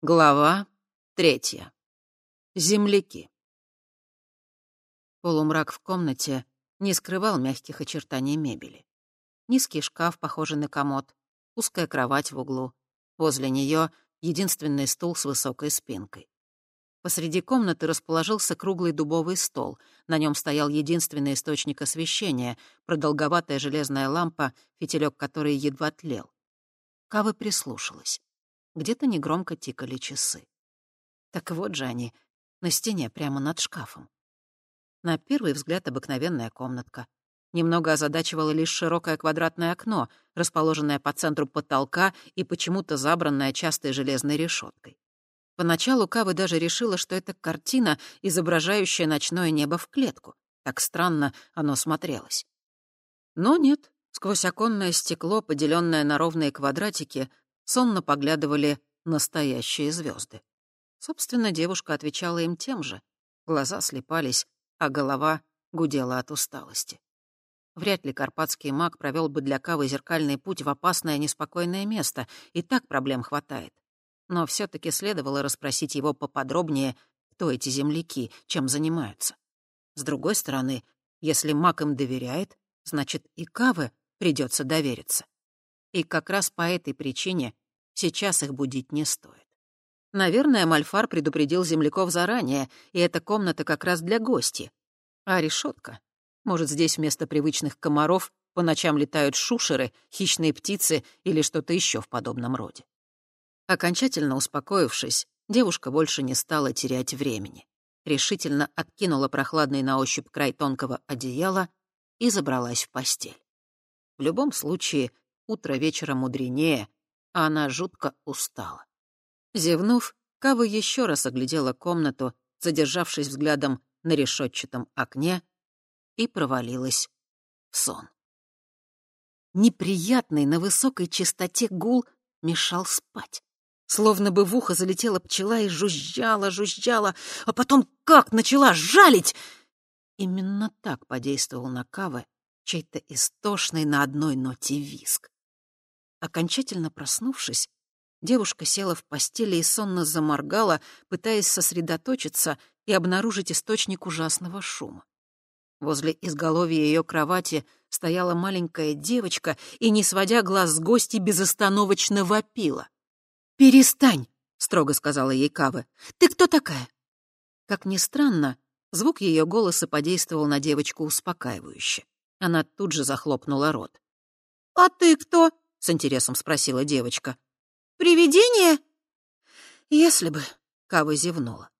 Глава третья. Земляки. Полумрак в комнате не скрывал мягких очертаний мебели. Низкий шкаф, похожий на комод, узкая кровать в углу. Возле нее единственный стул с высокой спинкой. Посреди комнаты расположился круглый дубовый стол. На нем стоял единственный источник освещения — продолговатая железная лампа, фитилек которой едва тлел. Кава прислушалась. Где-то негромко тикали часы. Так вот же они, на стене прямо над шкафом. На первый взгляд обыкновенная комнатка. Немного озадачивало лишь широкое квадратное окно, расположенное по центру потолка и почему-то забранное частой железной решеткой. Поначалу Кава даже решила, что это картина, изображающая ночное небо в клетку. Так странно оно смотрелось. Но нет, сквозь оконное стекло, поделенное на ровные квадратики, сонно поглядывали настоящие звезды. Собственно, девушка отвечала им тем же. Глаза слепались, а голова гудела от усталости. Вряд ли карпатский маг провел бы для Кавы зеркальный путь в опасное неспокойное место, и так проблем хватает. Но все таки следовало расспросить его поподробнее, кто эти земляки, чем занимаются. С другой стороны, если маг им доверяет, значит, и Кавы придется довериться. И как раз по этой причине сейчас их будить не стоит. Наверное, Мальфар предупредил земляков заранее, и эта комната как раз для гостей. А решетка может, здесь вместо привычных комаров по ночам летают шушеры, хищные птицы или что-то еще в подобном роде. Окончательно успокоившись, девушка больше не стала терять времени. Решительно откинула прохладный на ощупь край тонкого одеяла и забралась в постель. В любом случае, утро вечера мудренее, а она жутко устала. Зевнув, Кава еще раз оглядела комнату, задержавшись взглядом на решетчатом окне, и провалилась в сон. Неприятный на высокой частоте гул мешал спать. Словно бы в ухо залетела пчела и жужжала, жужжала, а потом как начала жалить! Именно так подействовал на Кавы чей-то истошный на одной ноте виск. Окончательно проснувшись, девушка села в постели и сонно заморгала, пытаясь сосредоточиться и обнаружить источник ужасного шума. Возле изголовья ее кровати стояла маленькая девочка и, не сводя глаз с гости, безостановочно вопила. «Перестань!» — строго сказала ей Кава. «Ты кто такая?» Как ни странно, звук ее голоса подействовал на девочку успокаивающе. Она тут же захлопнула рот. «А ты кто?» — с интересом спросила девочка. «Привидение?» «Если бы...» — Кава зевнула.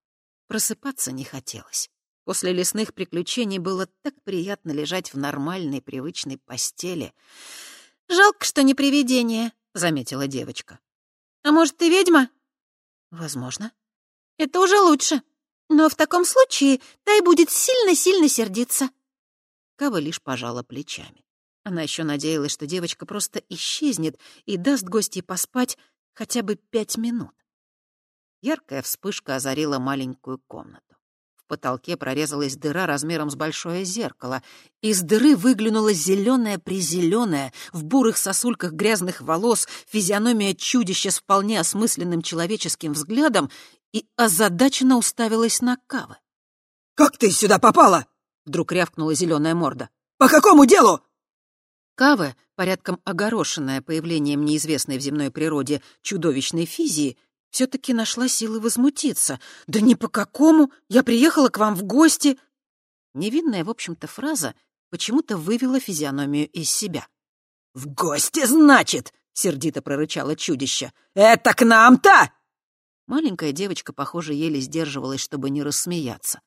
Просыпаться не хотелось. После лесных приключений было так приятно лежать в нормальной, привычной постели. «Жалко, что не привидение», — заметила девочка. «А может, ты ведьма?» «Возможно». «Это уже лучше. Но в таком случае Тай будет сильно-сильно сердиться». Кава лишь пожала плечами. Она еще надеялась, что девочка просто исчезнет и даст гостей поспать хотя бы пять минут. Яркая вспышка озарила маленькую комнату потолке прорезалась дыра размером с большое зеркало. Из дыры выглянула зеленая-призеленая, в бурых сосульках грязных волос, физиономия чудища с вполне осмысленным человеческим взглядом и озадаченно уставилась на Кавы. «Как ты сюда попала?» — вдруг рявкнула зеленая морда. «По какому делу?» Кава, порядком огорошенная появлением неизвестной в земной природе чудовищной физии, все-таки нашла силы возмутиться. «Да ни по какому! Я приехала к вам в гости!» Невинная, в общем-то, фраза почему-то вывела физиономию из себя. «В гости, значит!» — сердито прорычало чудище. «Это к нам-то!» Маленькая девочка, похоже, еле сдерживалась, чтобы не рассмеяться.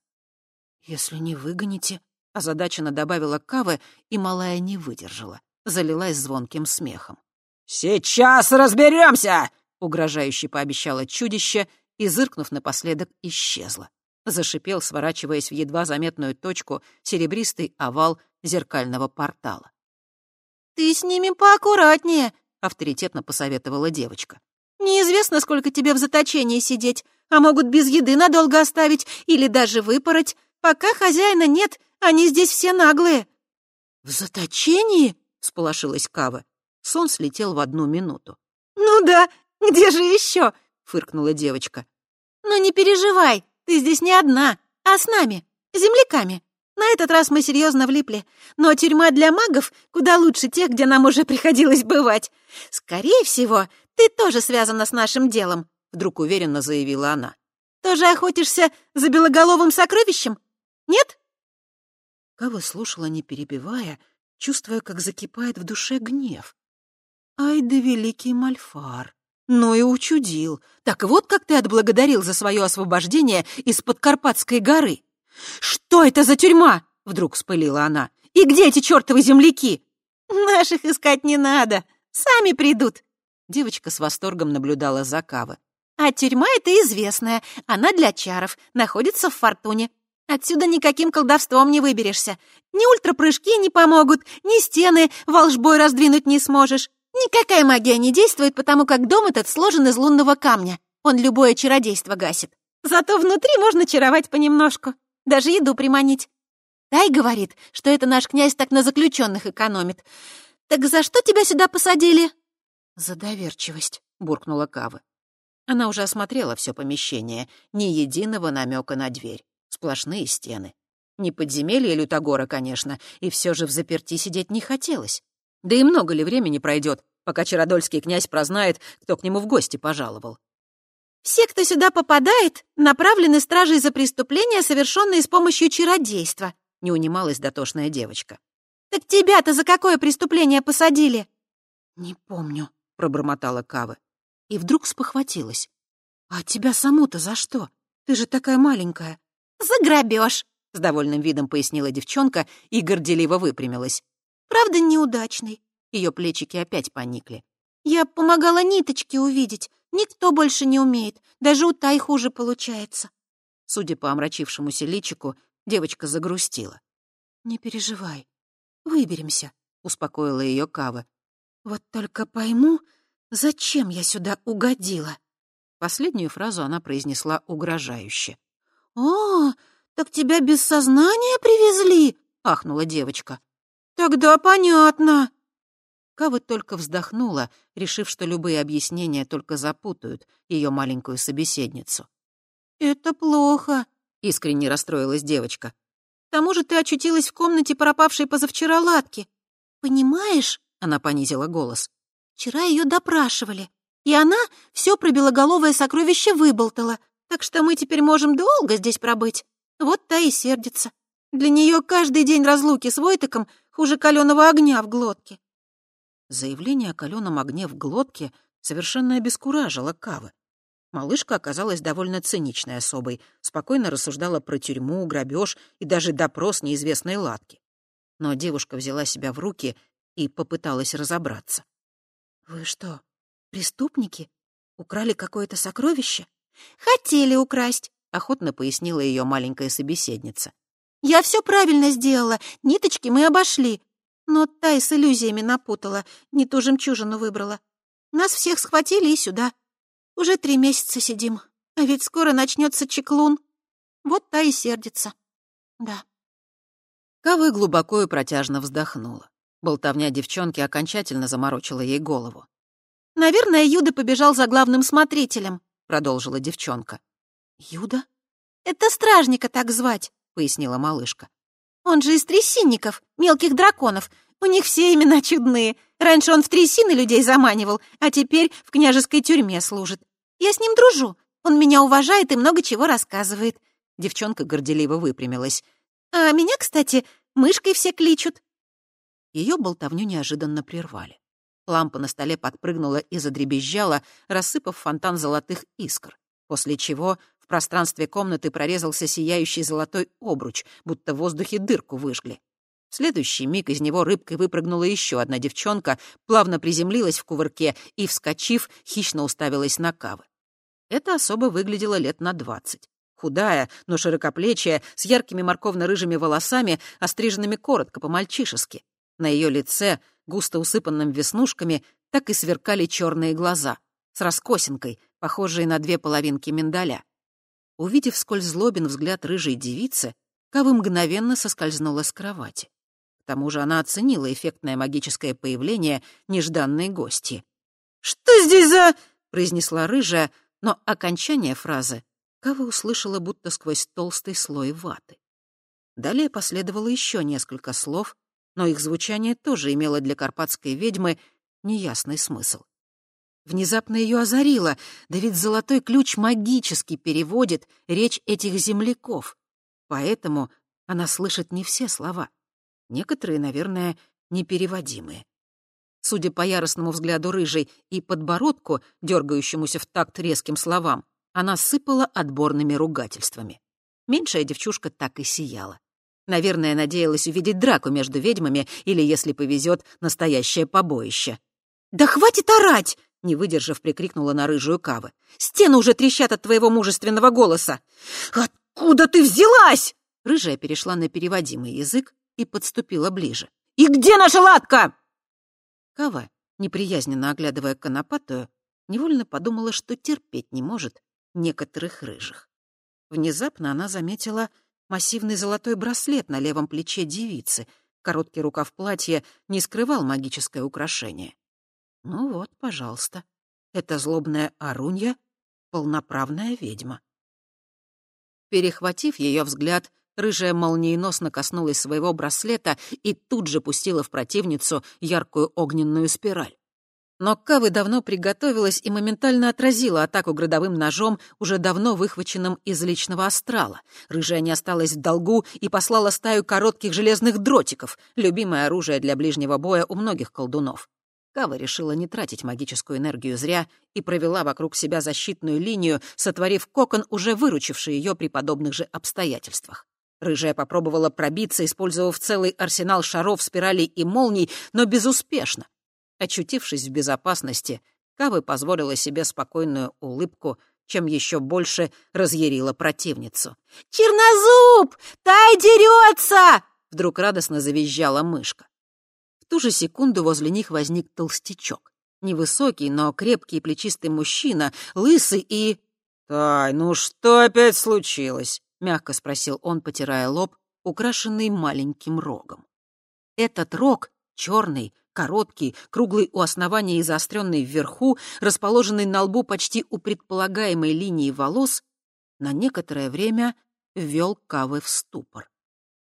«Если не выгоните...» — озадаченно добавила Кава, и малая не выдержала. Залилась звонким смехом. «Сейчас разберемся!» угрожающе пообещало чудище и, зыркнув напоследок, исчезла. Зашипел, сворачиваясь в едва заметную точку, серебристый овал зеркального портала. «Ты с ними поаккуратнее», — авторитетно посоветовала девочка. «Неизвестно, сколько тебе в заточении сидеть, а могут без еды надолго оставить или даже выпороть. Пока хозяина нет, они здесь все наглые». «В заточении?» — сполошилась Кава. Сон слетел в одну минуту. «Ну да, где же еще? — фыркнула девочка. «Но не переживай, ты здесь не одна, а с нами, земляками. На этот раз мы серьезно влипли. Но тюрьма для магов куда лучше тех, где нам уже приходилось бывать. Скорее всего, ты тоже связана с нашим делом», — вдруг уверенно заявила она. «Тоже охотишься за белоголовым сокровищем? Нет?» Кава слушала, не перебивая, чувствуя, как закипает в душе гнев. «Ай да великий Мальфар! Ну и учудил! Так вот как ты отблагодарил за свое освобождение из-под Карпатской горы!» «Что это за тюрьма?» — вдруг вспылила она. «И где эти чертовы земляки?» «Наших искать не надо, сами придут!» Девочка с восторгом наблюдала за Кавы. «А тюрьма эта известная, она для чаров, находится в Фортуне. Отсюда никаким колдовством не выберешься. Ни ультрапрыжки не помогут, ни стены волжбой раздвинуть не сможешь. Никакая магия не действует, потому как дом этот сложен из лунного камня. Он любое чародейство гасит. Зато внутри можно чаровать понемножку. Даже еду приманить. Тай говорит, что это наш князь так на заключенных экономит. Так за что тебя сюда посадили?» «За доверчивость», — буркнула Кава. Она уже осмотрела все помещение, ни единого намека на дверь. Сплошные стены. Не подземелье Лютогора, конечно, и все же в заперти сидеть не хотелось. Да и много ли времени пройдет, пока Чародольский князь прознает, кто к нему в гости пожаловал? «Все, кто сюда попадает, направлены стражей за преступления, совершенные с помощью чародейства», — не унималась дотошная девочка. «Так тебя-то за какое преступление посадили?» «Не помню», — пробормотала Кава. И вдруг спохватилась. «А тебя саму-то за что? Ты же такая маленькая. «За грабеж», — с довольным видом пояснила девчонка и горделиво выпрямилась. «Правда, неудачный». Ее плечики опять поникли. «Я помогала ниточки увидеть. Никто больше не умеет. Даже у Тай хуже получается». Судя по омрачившемуся личику, девочка загрустила. «Не переживай. Выберемся», — успокоила ее Кава. «Вот только пойму, зачем я сюда угодила». Последнюю фразу она произнесла угрожающе. «А, так тебя без сознания привезли?» — ахнула девочка. «Тогда понятно». Кава только вздохнула, решив, что любые объяснения только запутают ее маленькую собеседницу. «Это плохо», — искренне расстроилась девочка. «К тому же ты очутилась в комнате пропавшей позавчера Латки. Понимаешь?» — она понизила голос. «Вчера ее допрашивали, и она все про белоголовое сокровище выболтала, так что мы теперь можем долго здесь пробыть. Вот та и сердится. Для нее каждый день разлуки с Войтыком хуже каленого огня в глотке. Заявление о каленом огне в глотке совершенно обескуражило Кавы. Малышка оказалась довольно циничной особой, спокойно рассуждала про тюрьму, грабеж и даже допрос неизвестной ладки. Но девушка взяла себя в руки и попыталась разобраться. «Вы что, преступники? Украли какое-то сокровище?» «Хотели украсть», — охотно пояснила ее маленькая собеседница. «Я все правильно сделала, ниточки мы обошли. Но Тай с иллюзиями напутала, не ту жемчужину выбрала. Нас всех схватили и сюда. Уже три месяца сидим, а ведь скоро начнется чеклун. Вот та и сердится. Да». Кавы глубоко и протяжно вздохнула. Болтовня девчонки окончательно заморочила ей голову. «Наверное, Юда побежал за главным смотрителем», продолжила девчонка. «Юда? Это стражника так звать», — пояснила малышка. «Он же из трясинников, мелких драконов. У них все имена чудные. Раньше он в трясины людей заманивал, а теперь в княжеской тюрьме служит. Я с ним дружу. Он меня уважает и много чего рассказывает». Девчонка горделиво выпрямилась. «А меня, кстати, мышкой все кличут». Ее болтовню неожиданно прервали. Лампа на столе подпрыгнула и задребезжала, рассыпав фонтан золотых искр, после чего в пространстве комнаты прорезался сияющий золотой обруч, будто в воздухе дырку выжгли. В следующий миг из него рыбкой выпрыгнула еще одна девчонка, плавно приземлилась в кувырке и, вскочив, хищно уставилась на Кавы. Эта особа выглядела лет на двадцать. Худая, но широкоплечья, с яркими морковно-рыжими волосами, остриженными коротко, по-мальчишески. На ее лице густо усыпанным веснушками, так и сверкали черные глаза, с раскосинкой, похожей на две половинки миндаля. Увидев сколь злобен взгляд рыжей девицы, Кава мгновенно соскользнула с кровати. К тому же она оценила эффектное магическое появление нежданной гости. «Что здесь за...» — произнесла рыжая, но окончание фразы Кава услышала будто сквозь толстый слой ваты. Далее последовало еще несколько слов, но их звучание тоже имело для карпатской ведьмы неясный смысл. Внезапно ее озарило, да ведь золотой ключ магически переводит речь этих земляков. Поэтому она слышит не все слова. Некоторые, наверное, непереводимые. Судя по яростному взгляду рыжей и подбородку, дергающемуся в такт резким словам, она сыпала отборными ругательствами. Меньшая девчушка так и сияла. Наверное, надеялась увидеть драку между ведьмами или, если повезет, настоящее побоище. «Да хватит орать!» — не выдержав, прикрикнула на рыжую Кавы. «Стены уже трещат от твоего мужественного голоса!» «Откуда ты взялась?» Рыжая перешла на переводимый язык и подступила ближе. «И где наша латка?» Кава, неприязненно оглядывая конопатую, невольно подумала, что терпеть не может некоторых рыжих. Внезапно она заметила массивный золотой браслет на левом плече девицы. Короткий рукав платья не скрывал магическое украшение. Ну вот, пожалуйста, это злобная Арунья — полноправная ведьма. Перехватив ее взгляд, рыжая молниеносно коснулась своего браслета и тут же пустила в противницу яркую огненную спираль. Но Кавы давно приготовилась и моментально отразила атаку градовым ножом, уже давно выхваченным из личного астрала. Рыжая не осталась в долгу и послала стаю коротких железных дротиков, любимое оружие для ближнего боя у многих колдунов. Кава решила не тратить магическую энергию зря и провела вокруг себя защитную линию, сотворив кокон, уже выручивший ее при подобных же обстоятельствах. Рыжая попробовала пробиться, использовав целый арсенал шаров, спиралей и молний, но безуспешно. Очутившись в безопасности, Кавы позволила себе спокойную улыбку, чем еще больше разъярила противницу. «Чернозуб! Тай дерется!» — вдруг радостно завизжала мышка. В ту же секунду возле них возник толстячок. Невысокий, но крепкий и плечистый мужчина, лысый и... «Тай, ну что опять случилось?» — мягко спросил он, потирая лоб, украшенный маленьким рогом. Этот рог, черный, короткий, круглый у основания и заостренный вверху, расположенный на лбу почти у предполагаемой линии волос, на некоторое время ввел Кавы в ступор.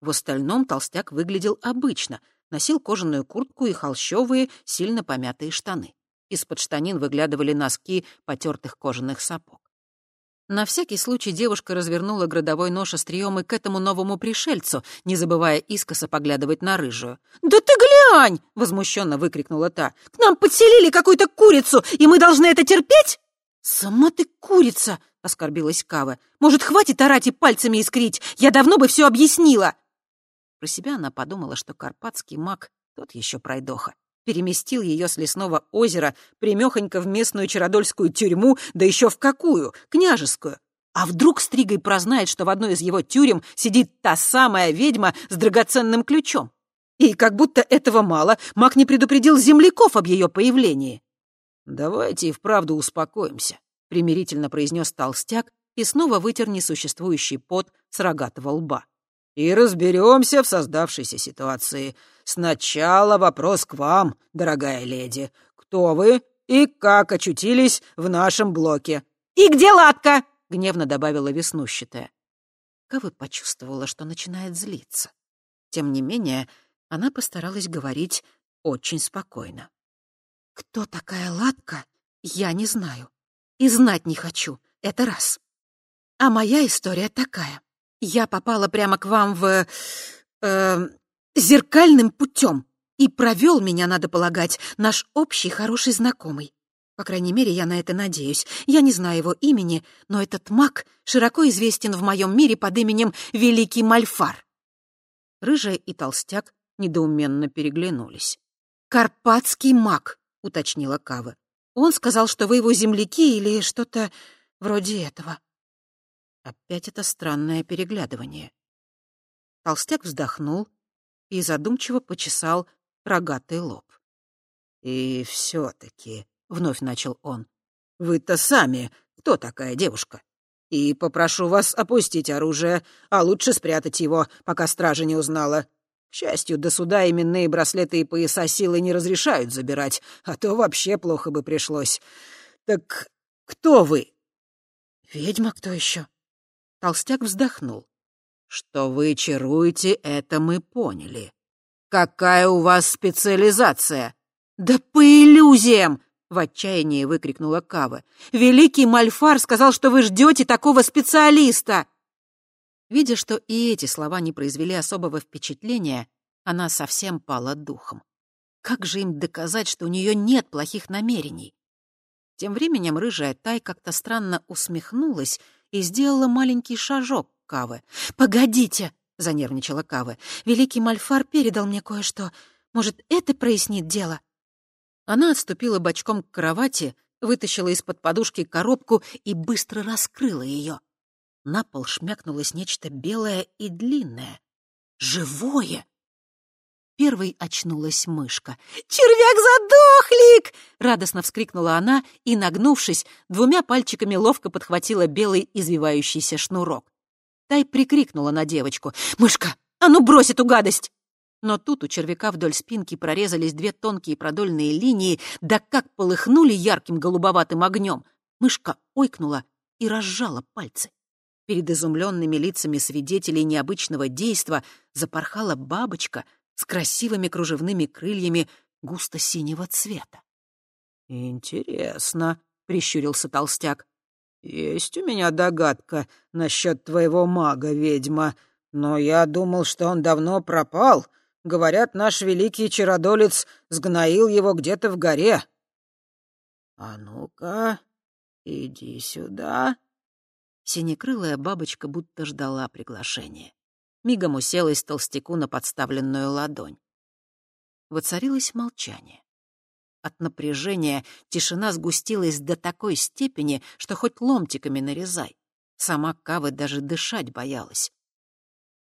В остальном толстяк выглядел обычно, носил кожаную куртку и холщовые, сильно помятые штаны. Из-под штанин выглядывали носки потертых кожаных сапог. На всякий случай девушка развернула градовой нож острием и к этому новому пришельцу, не забывая искоса поглядывать на рыжую. «Да ты глянь!» — возмущенно выкрикнула та. «К нам подселили какую-то курицу, и мы должны это терпеть?» «Сама ты курица!» — оскорбилась Кава. «Может, хватит орать и пальцами искрить? Я давно бы все объяснила!» Про себя она подумала, что карпатский маг тот еще пройдоха переместил ее с лесного озера примехонько в местную чародольскую тюрьму, да еще в какую, княжескую. А вдруг Стригой прознает, что в одной из его тюрем сидит та самая ведьма с драгоценным ключом? И как будто этого мало, маг не предупредил земляков об ее появлении. «Давайте и вправду успокоимся», — примирительно произнес толстяк и снова вытер несуществующий пот с рогатого лба и разберемся в создавшейся ситуации. Сначала вопрос к вам, дорогая леди. Кто вы и как очутились в нашем блоке?» «И где Латка?» — гневно добавила веснущатая. Кавы почувствовала, что начинает злиться. Тем не менее, она постаралась говорить очень спокойно. «Кто такая Латка, я не знаю. И знать не хочу. Это раз. А моя история такая. Я попала прямо к вам в... Э, зеркальным путем. И провел меня, надо полагать, наш общий хороший знакомый. По крайней мере, я на это надеюсь. Я не знаю его имени, но этот маг широко известен в моем мире под именем Великий Мальфар. Рыжая и толстяк недоуменно переглянулись. «Карпатский маг», — уточнила Кава. «Он сказал, что вы его земляки или что-то вроде этого». Опять это странное переглядывание. Толстяк вздохнул и задумчиво почесал рогатый лоб. «И все-таки», — вновь начал он, — «вы-то сами кто такая девушка? И попрошу вас опустить оружие, а лучше спрятать его, пока стража не узнала. К счастью, до суда именные браслеты и пояса силы не разрешают забирать, а то вообще плохо бы пришлось. Так кто вы?» «Ведьма кто еще?» Толстяк вздохнул. «Что вы чаруете, это мы поняли. Какая у вас специализация?» «Да по иллюзиям!» — в отчаянии выкрикнула Кава. «Великий Мальфар сказал, что вы ждете такого специалиста!» Видя, что и эти слова не произвели особого впечатления, она совсем пала духом. Как же им доказать, что у нее нет плохих намерений? Тем временем рыжая Тай как-то странно усмехнулась и сделала маленький шажок к Каве. «Погодите!» — занервничала Каве. «Великий Мальфар передал мне кое-что. Может, это прояснит дело?» Она отступила бочком к кровати, вытащила из-под подушки коробку и быстро раскрыла ее. На пол шмякнулось нечто белое и длинное. Живое! Первой очнулась мышка. «Червяк-задохлик!» — радостно вскрикнула она и, нагнувшись, двумя пальчиками ловко подхватила белый извивающийся шнурок. Тай прикрикнула на девочку. «Мышка, а ну брось эту гадость!» Но тут у червяка вдоль спинки прорезались две тонкие продольные линии, да как полыхнули ярким голубоватым огнем. Мышка ойкнула и разжала пальцы. Перед изумленными лицами свидетелей необычного действа запорхала бабочка с красивыми кружевными крыльями густо-синего цвета. «Интересно», — прищурился толстяк. «Есть у меня догадка насчет твоего мага, ведьма, но я думал, что он давно пропал. Говорят, наш великий чародолец сгноил его где-то в горе». «А ну-ка, иди сюда». Синекрылая бабочка будто ждала приглашения мигом уселась толстяку на подставленную ладонь. Воцарилось молчание. От напряжения тишина сгустилась до такой степени, что хоть ломтиками нарезай. Сама Кава даже дышать боялась.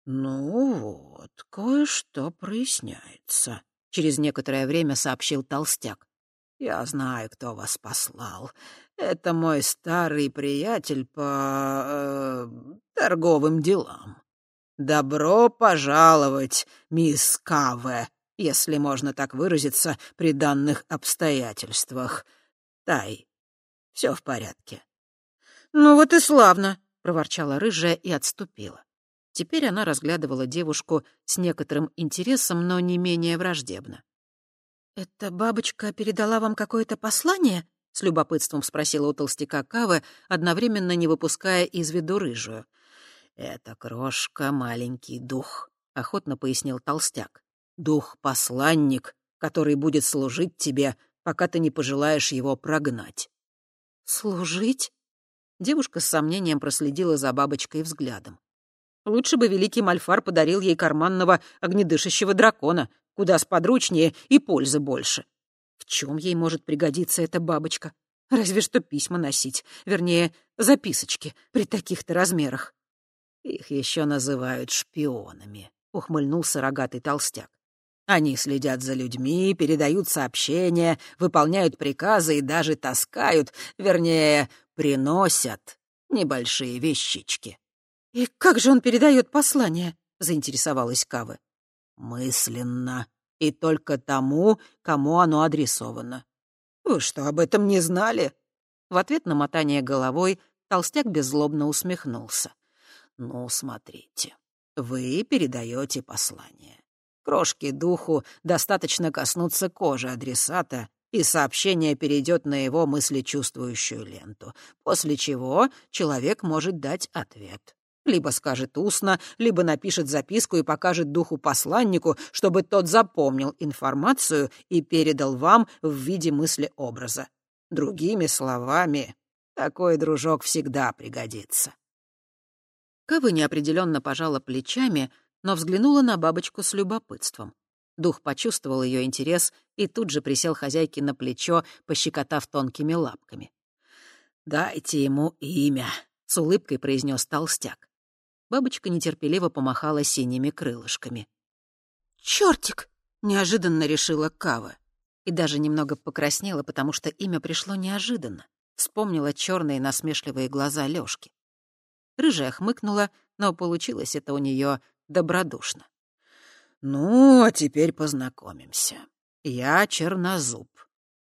«Ну вот, кое-что проясняется», — через некоторое время сообщил толстяк. «Я знаю, кто вас послал. Это мой старый приятель по... Э, торговым делам. «Добро пожаловать, мисс Каве, если можно так выразиться при данных обстоятельствах. Тай, все в порядке». «Ну вот и славно», — проворчала рыжая и отступила. Теперь она разглядывала девушку с некоторым интересом, но не менее враждебно. «Эта бабочка передала вам какое-то послание?» — с любопытством спросила у толстяка Кавы, одновременно не выпуская из виду рыжую — «Это крошка — маленький дух», — охотно пояснил толстяк. «Дух-посланник, который будет служить тебе, пока ты не пожелаешь его прогнать». «Служить?» Девушка с сомнением проследила за бабочкой взглядом. Лучше бы великий Мальфар подарил ей карманного огнедышащего дракона, куда сподручнее и пользы больше. В чем ей может пригодиться эта бабочка? Разве что письма носить, вернее, записочки при таких-то размерах. Их еще называют шпионами, ухмыльнулся рогатый толстяк. Они следят за людьми, передают сообщения, выполняют приказы и даже таскают, вернее, приносят небольшие вещички. «И как же он передает послание?» — заинтересовалась Кавы. «Мысленно. И только тому, кому оно адресовано». «Вы что, об этом не знали?» В ответ на мотание головой толстяк беззлобно усмехнулся. Ну, смотрите, вы передаете послание. Крошке духу достаточно коснуться кожи адресата, и сообщение перейдет на его мыслечувствующую ленту, после чего человек может дать ответ. Либо скажет устно, либо напишет записку и покажет духу-посланнику, чтобы тот запомнил информацию и передал вам в виде мысли-образа. Другими словами, такой дружок всегда пригодится. Кава неопределенно пожала плечами, но взглянула на бабочку с любопытством. Дух почувствовал ее интерес и тут же присел хозяйке на плечо, пощекотав тонкими лапками. «Дайте ему имя», — с улыбкой произнес толстяк. Бабочка нетерпеливо помахала синими крылышками. «Чёртик!» — неожиданно решила Кава. И даже немного покраснела, потому что имя пришло неожиданно. Вспомнила черные насмешливые глаза Лёшки. Рыжая хмыкнула, но получилось это у нее добродушно. «Ну, а теперь познакомимся. Я Чернозуб».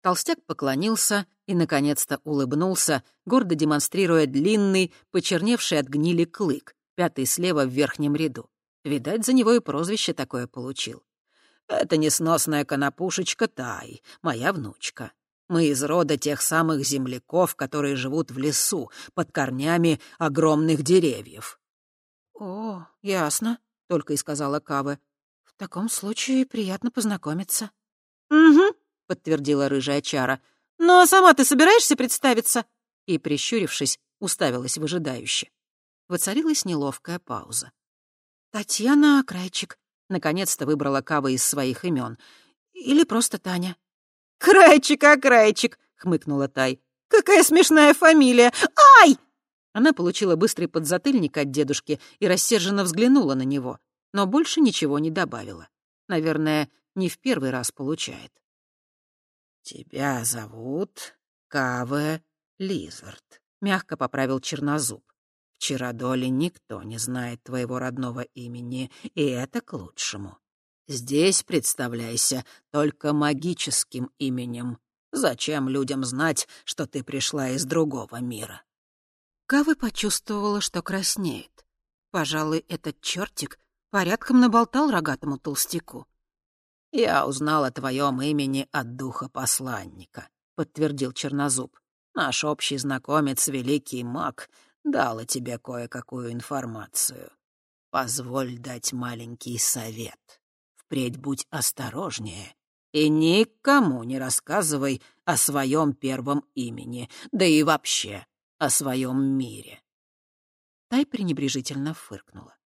Толстяк поклонился и, наконец-то, улыбнулся, гордо демонстрируя длинный, почерневший от гнили клык, пятый слева в верхнем ряду. Видать, за него и прозвище такое получил. «Это несносная конопушечка Тай, моя внучка. Мы из рода тех самых земляков, которые живут в лесу, под корнями огромных деревьев». «О, ясно», — только и сказала Кавы. «В таком случае приятно познакомиться». «Угу», — подтвердила рыжая чара. «Ну а сама ты собираешься представиться?» И, прищурившись, уставилась выжидающе. Воцарилась неловкая пауза. «Татьяна Крайчик», — наконец-то выбрала Кава из своих имен. «Или просто Таня». «Крайчик, а Крайчик», — хмыкнула Тай. «Какая смешная фамилия! Ай!» Она получила быстрый подзатыльник от дедушки и рассерженно взглянула на него, но больше ничего не добавила. Наверное, не в первый раз получает. «Тебя зовут Каве Лизард», — мягко поправил Чернозуб. «В Чародоле никто не знает твоего родного имени, и это к лучшему. Здесь представляйся только магическим именем. Зачем людям знать, что ты пришла из другого мира?» Кавы почувствовала, что краснеет. Пожалуй, этот чертик порядком наболтал рогатому толстяку. «Я узнал о твоем имени от духа посланника», — подтвердил Чернозуб. «Наш общий знакомец, великий маг, дал о тебе кое-какую информацию. Позволь дать маленький совет. Впредь будь осторожнее и никому не рассказывай о своем первом имени, да и вообще о своем мире». Тай пренебрежительно фыркнула.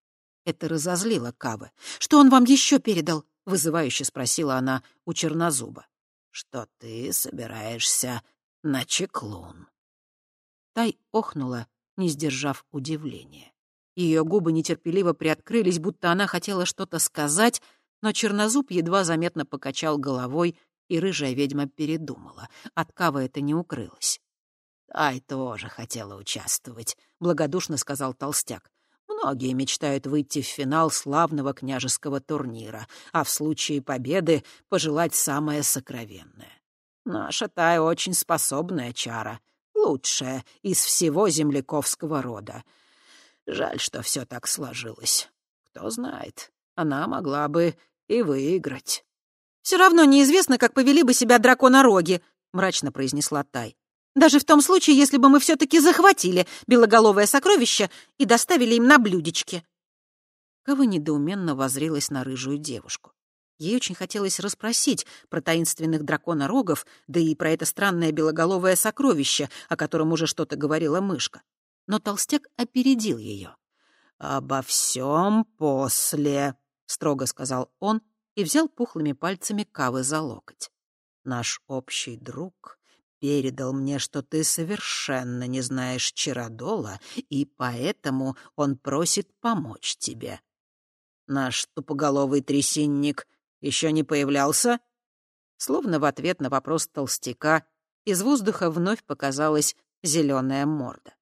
Это разозлило Кавы. «Что он вам еще передал?» — вызывающе спросила она у Чернозуба. «Что ты собираешься на чеклун?» Тай охнула, не сдержав удивления. Ее губы нетерпеливо приоткрылись, будто она хотела что-то сказать, но Чернозуб едва заметно покачал головой, и рыжая ведьма передумала. От Кавы это не укрылось. «Тай тоже хотела участвовать», — благодушно сказал толстяк. Многие мечтают выйти в финал славного княжеского турнира, а в случае победы пожелать самое сокровенное. Наша Тая очень способная чара, лучшая из всего земляковского рода. Жаль, что все так сложилось. Кто знает, она могла бы и выиграть. «Все равно неизвестно, как повели бы себя драконороги», — мрачно произнесла Тай. Даже в том случае, если бы мы все-таки захватили белоголовое сокровище и доставили им на блюдечке. Кава недоуменно возрилась на рыжую девушку. Ей очень хотелось расспросить про таинственных драконорогов, да и про это странное белоголовое сокровище, о котором уже что-то говорила мышка. Но толстяк опередил ее. «Обо всем после», — строго сказал он и взял пухлыми пальцами Кавы за локоть. «Наш общий друг передал мне, что ты совершенно не знаешь Чародола, и поэтому он просит помочь тебе. Наш тупоголовый трясинник еще не появлялся?» Словно в ответ на вопрос толстяка из воздуха вновь показалась зеленая морда.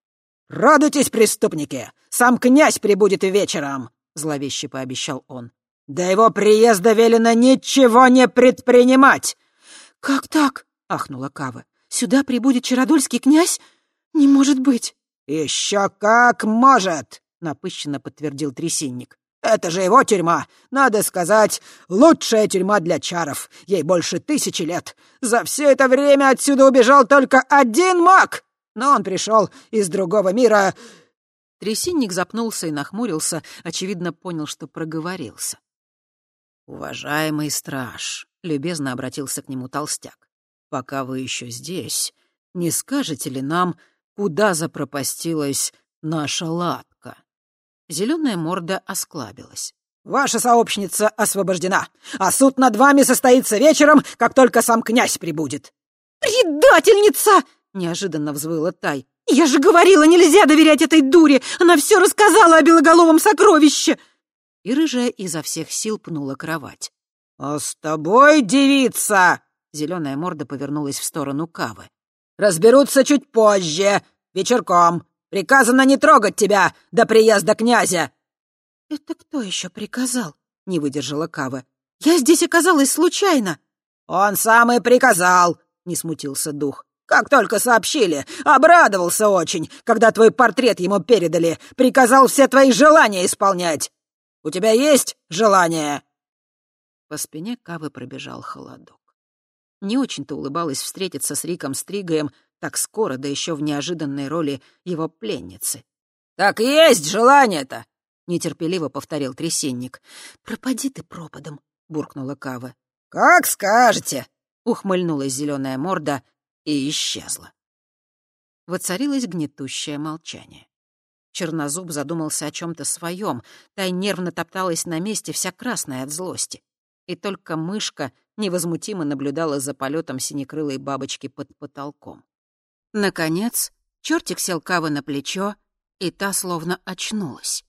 «Радуйтесь, преступники! Сам князь прибудет вечером!» — зловеще пообещал он. «До его приезда велено ничего не предпринимать!» «Как так?» — ахнула Кава. Сюда прибудет Чародольский князь? Не может быть!» «Еще как может!» — напыщенно подтвердил Трясинник. «Это же его тюрьма! Надо сказать, лучшая тюрьма для чаров. Ей больше тысячи лет. За все это время отсюда убежал только один маг! Но он пришел из другого мира...» Трясинник запнулся и нахмурился, очевидно, понял, что проговорился. «Уважаемый страж», — любезно обратился к нему толстяк, пока вы еще здесь, не скажете ли нам, куда запропастилась наша латка?» Зеленая морда осклабилась. «Ваша сообщница освобождена, а суд над вами состоится вечером, как только сам князь прибудет». «Предательница!» — неожиданно взвыла Тай. «Я же говорила, нельзя доверять этой дуре! Она все рассказала о белоголовом сокровище!» И рыжая изо всех сил пнула кровать. «А с тобой, девица!» Зеленая морда повернулась в сторону Кавы. «Разберутся чуть позже, вечерком. Приказано не трогать тебя до приезда князя!» «Это кто еще приказал?» — не выдержала Кава. «Я здесь оказалась случайно!» «Он сам и приказал!» — не смутился дух. «Как только сообщили, обрадовался очень, когда твой портрет ему передали, приказал все твои желания исполнять. У тебя есть желание?» По спине Кавы пробежал холодок. Не очень-то улыбалась встретиться с Риком Стригаем так скоро, да еще в неожиданной роли его пленницы. «Так есть желание-то!» — нетерпеливо повторил трясинник. «Пропади ты пропадом!» — буркнула Кава. «Как скажете!» — ухмыльнулась зеленая морда и исчезла. Воцарилось гнетущее молчание. Чернозуб задумался о чем то своем, та нервно топталась на месте, вся красная от злости. И только мышка невозмутимо наблюдала за полетом синекрылой бабочки под потолком. Наконец, чертик сел Кавы на плечо, и та словно очнулась.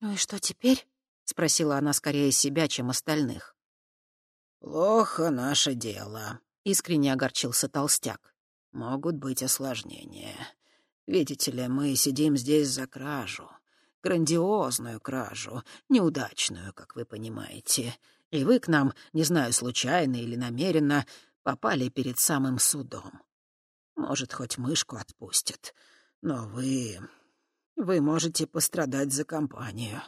«Ну и что теперь?» — спросила она скорее себя, чем остальных. «Плохо наше дело», — искренне огорчился толстяк. «Могут быть осложнения. Видите ли, мы сидим здесь за кражу. Грандиозную кражу, неудачную, как вы понимаете. И вы к нам, не знаю, случайно или намеренно, попали перед самым судом. Может, хоть мышку отпустят. Но вы... Вы можете пострадать за компанию.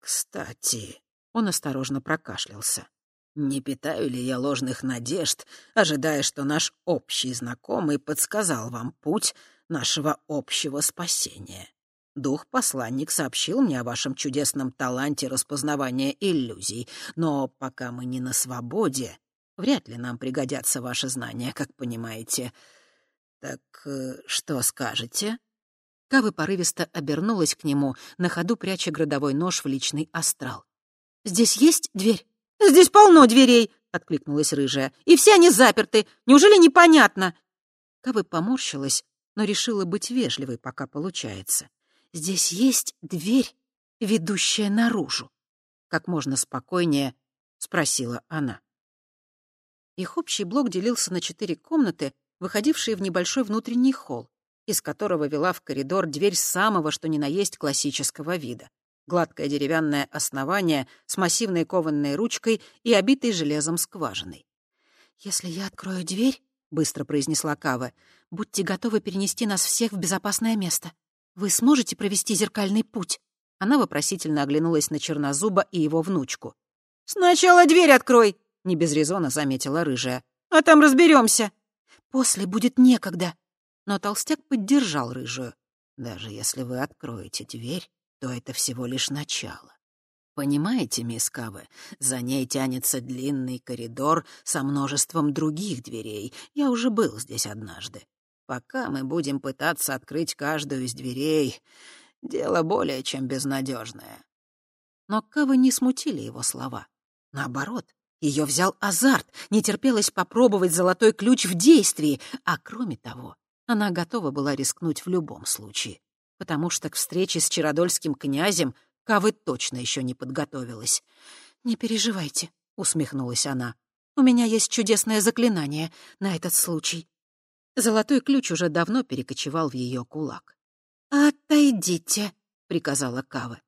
Кстати...» Он осторожно прокашлялся. Не питаю ли я ложных надежд, ожидая, что наш общий знакомый подсказал вам путь нашего общего спасения? Дух-посланник сообщил мне о вашем чудесном таланте распознавания иллюзий, но пока мы не на свободе, вряд ли нам пригодятся ваши знания, как понимаете. Так э, что скажете?» Кавы порывисто обернулась к нему, на ходу пряча градовой нож в личный астрал. «Здесь есть дверь?» «Здесь полно дверей», — откликнулась рыжая. «И все они заперты. Неужели непонятно?» Кавы поморщилась, но решила быть вежливой, пока получается. «Здесь есть дверь, ведущая наружу», — как можно спокойнее спросила она. Их общий блок делился на четыре комнаты, выходившие в небольшой внутренний холл, из которого вела в коридор дверь самого что ни на есть классического вида гладкое деревянное основание с массивной кованной ручкой и обитой железом скважиной. «Если я открою дверь», — быстро произнесла Кава, — «будьте готовы перенести нас всех в безопасное место. Вы сможете провести зеркальный путь?» Она вопросительно оглянулась на Чернозуба и его внучку. «Сначала дверь открой», — не без резона заметила рыжая. «А там разберемся. «После будет некогда». Но толстяк поддержал рыжую. «Даже если вы откроете дверь, то это всего лишь начало. Понимаете, мисс Каве, за ней тянется длинный коридор со множеством других дверей. Я уже был здесь однажды. Пока мы будем пытаться открыть каждую из дверей, дело более чем безнадежное. Но Кавы не смутили его слова. Наоборот, ее взял азарт, не терпелось попробовать золотой ключ в действии, а кроме того, она готова была рискнуть в любом случае потому что к встрече с Чародольским князем Кавы точно еще не подготовилась. «Не переживайте», — усмехнулась она. «У меня есть чудесное заклинание на этот случай». Золотой ключ уже давно перекочевал в ее кулак. «Отойдите», — приказала Кава.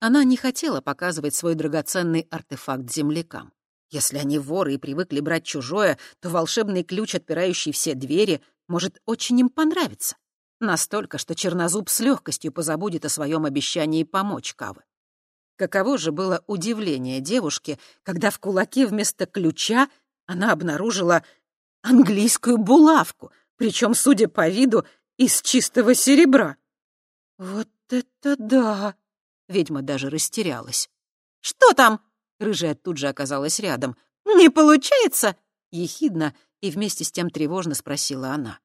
Она не хотела показывать свой драгоценный артефакт землякам. Если они воры и привыкли брать чужое, то волшебный ключ, отпирающий все двери, может очень им понравиться. Настолько, что Чернозуб с легкостью позабудет о своем обещании помочь Кавы. Каково же было удивление девушки, когда в кулаке вместо ключа она обнаружила английскую булавку, причем, судя по виду, из чистого серебра. «Вот это да!» — ведьма даже растерялась. «Что там?» — рыжая тут же оказалась рядом. «Не получается?» — ехидно и вместе с тем тревожно спросила она.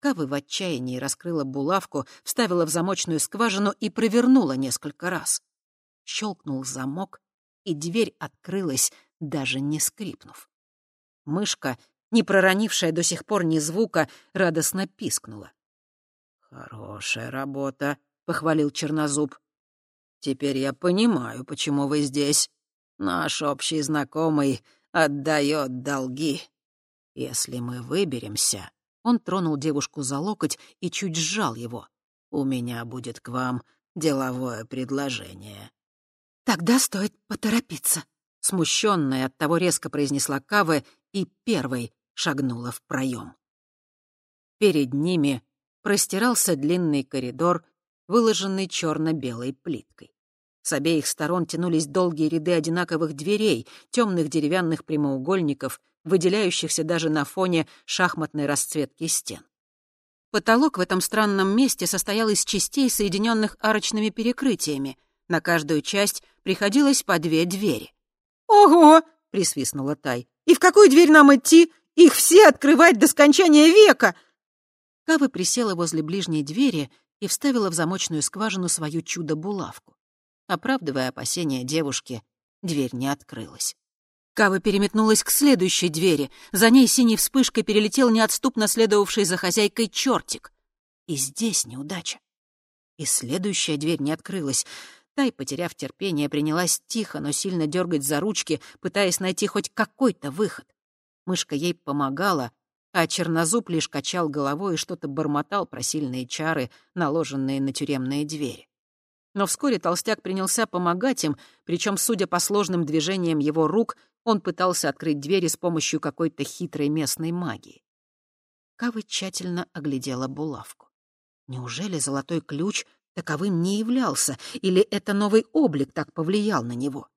Кавы в отчаянии раскрыла булавку, вставила в замочную скважину и провернула несколько раз. Щелкнул замок, и дверь открылась, даже не скрипнув. Мышка, не проронившая до сих пор ни звука, радостно пискнула. «Хорошая работа», — похвалил Чернозуб. «Теперь я понимаю, почему вы здесь. Наш общий знакомый отдает долги. Если мы выберемся, он тронул девушку за локоть и чуть сжал его. «У меня будет к вам деловое предложение». «Тогда стоит поторопиться», — смущенная от того резко произнесла Каве и первой шагнула в проем. Перед ними простирался длинный коридор, выложенный черно-белой плиткой. С обеих сторон тянулись долгие ряды одинаковых дверей, темных деревянных прямоугольников, выделяющихся даже на фоне шахматной расцветки стен. Потолок в этом странном месте состоял из частей, соединенных арочными перекрытиями. На каждую часть приходилось по две двери. «Ого!» — присвистнула Тай. «И в какую дверь нам идти? Их все открывать до скончания века!» Кава присела возле ближней двери и вставила в замочную скважину свою чудо-булавку. Оправдывая опасения девушки, дверь не открылась. Кава переметнулась к следующей двери. За ней синей вспышкой перелетел неотступно следовавший за хозяйкой чертик. И здесь неудача. И следующая дверь не открылась. Тай, потеряв терпение, принялась тихо, но сильно дергать за ручки, пытаясь найти хоть какой-то выход. Мышка ей помогала, а Чернозуб лишь качал головой и что-то бормотал про сильные чары, наложенные на тюремные двери. Но вскоре толстяк принялся помогать им, причем, судя по сложным движениям его рук, он пытался открыть двери с помощью какой-то хитрой местной магии. Кавы тщательно оглядела булавку. Неужели золотой ключ таковым не являлся, или это новый облик так повлиял на него?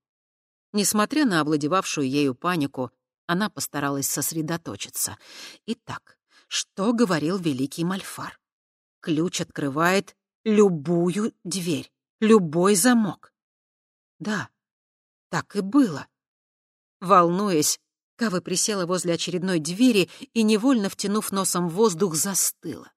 Несмотря на овладевавшую ею панику, она постаралась сосредоточиться. Итак, что говорил великий Мальфар? Ключ открывает любую дверь любой замок. Да, так и было. Волнуясь, Кава присела возле очередной двери и, невольно втянув носом воздух, застыла.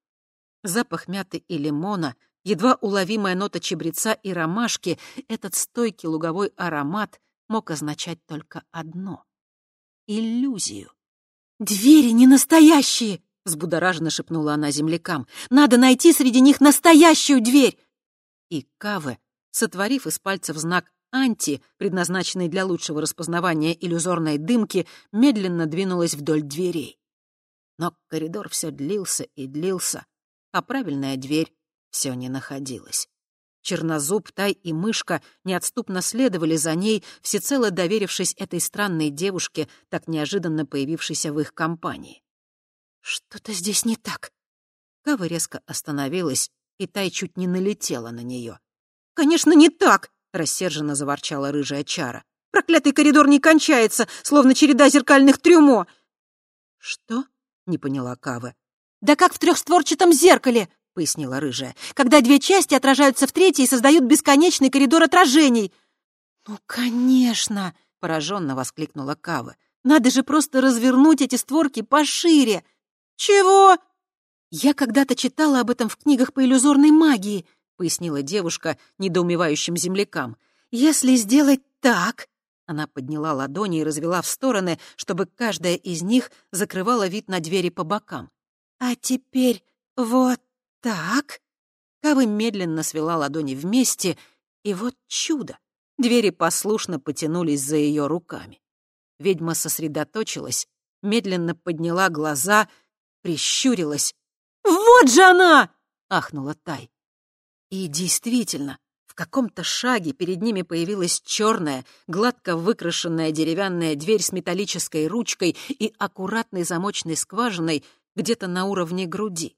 Запах мяты и лимона, едва уловимая нота чебреца и ромашки, этот стойкий луговой аромат мог означать только одно — иллюзию. «Двери не настоящие!» — взбудораженно шепнула она землякам. «Надо найти среди них настоящую дверь! и Каве, сотворив из пальцев знак «анти», предназначенный для лучшего распознавания иллюзорной дымки, медленно двинулась вдоль дверей. Но коридор все длился и длился, а правильная дверь все не находилась. Чернозуб, Тай и Мышка неотступно следовали за ней, всецело доверившись этой странной девушке, так неожиданно появившейся в их компании. «Что-то здесь не так». Кава резко остановилась, и Тай чуть не налетела на нее. «Конечно, не так!» — рассерженно заворчала рыжая чара. «Проклятый коридор не кончается, словно череда зеркальных трюмо!» «Что?» — не поняла Кава. «Да как в трехстворчатом зеркале!» — пояснила рыжая. «Когда две части отражаются в третьей и создают бесконечный коридор отражений!» «Ну, конечно!» — пораженно воскликнула Кава. «Надо же просто развернуть эти створки пошире!» «Чего?» «Я когда-то читала об этом в книгах по иллюзорной магии», — пояснила девушка недоумевающим землякам. «Если сделать так...» Она подняла ладони и развела в стороны, чтобы каждая из них закрывала вид на двери по бокам. «А теперь вот так...» Кава медленно свела ладони вместе, и вот чудо! Двери послушно потянулись за ее руками. Ведьма сосредоточилась, медленно подняла глаза, прищурилась «Вот же она!» — ахнула Тай. И действительно, в каком-то шаге перед ними появилась черная, гладко выкрашенная деревянная дверь с металлической ручкой и аккуратной замочной скважиной где-то на уровне груди.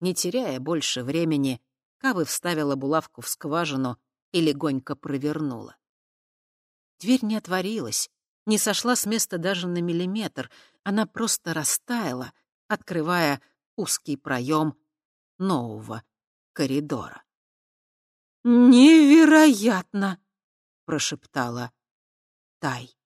Не теряя больше времени, Кавы вставила булавку в скважину и легонько провернула. Дверь не отворилась, не сошла с места даже на миллиметр, она просто растаяла, открывая узкий проем нового коридора. «Невероятно!» — прошептала Тай.